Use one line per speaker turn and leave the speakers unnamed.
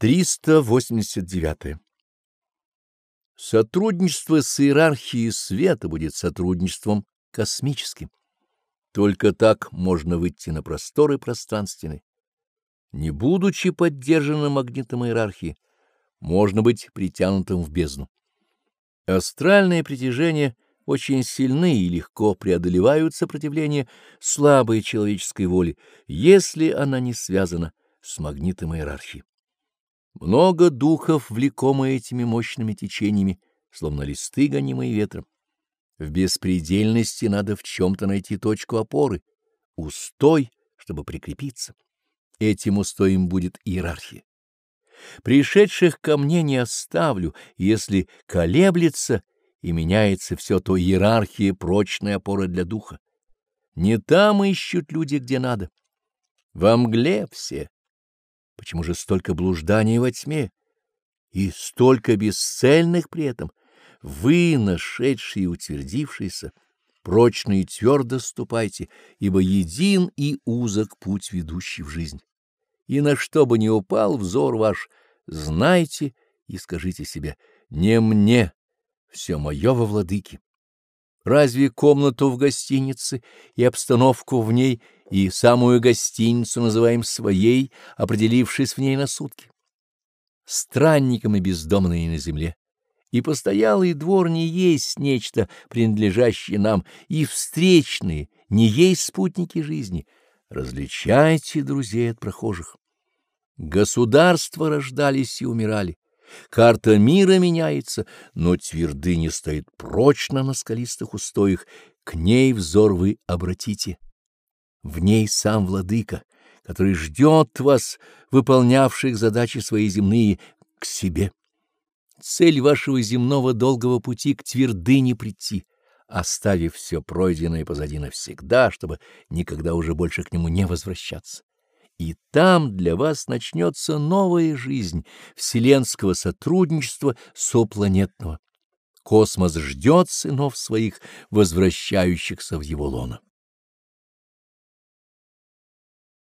389. Сотрудничество с иерархией света будет сотрудничеством космическим. Только так можно выйти на просторы пространственные. Не будучи поддержанным магнитом иерархии, можно быть притянутым в бездну. Астральные притяжения очень сильны и легко преодолевают сопротивление слабой человеческой воли, если она не связана с магнитом иерархии. Много духов, влекомые этими мощными течениями, словно листы, гонимые ветром. В беспредельности надо в чем-то найти точку опоры, устой, чтобы прикрепиться. Этим устоем будет иерархия. Пришедших ко мне не оставлю, если колеблется и меняется все, то иерархия — прочная опора для духа. Не там ищут люди, где надо. Во мгле все, Почему же столько блужданий во тьме? И столько бесцельных при этом? Вы, нашедшие и утвердившиеся, прочно и твердо ступайте, ибо един и узок путь, ведущий в жизнь. И на что бы ни упал взор ваш, знайте и скажите себе, не мне, все мое во владыке. Разве комнату в гостинице и обстановку в ней — и самую гостиницу называем своей, определившись в ней на сутки. Странником и бездомные на земле. И постоялый двор не есть нечто, принадлежащее нам, и встречные не есть спутники жизни. Различайте друзей от прохожих. Государства рождались и умирали. Карта мира меняется, но твердыня стоит прочно на скалистых устоях. К ней взор вы обратите. В ней сам владыка, который ждет вас, выполнявших задачи свои земные, к себе. Цель вашего земного долгого пути к твердыне прийти, оставив все пройденное позади навсегда, чтобы никогда уже больше к нему не возвращаться. И там для вас начнется новая жизнь вселенского сотрудничества сопланетного. Космос ждет сынов своих, возвращающихся в его лоно.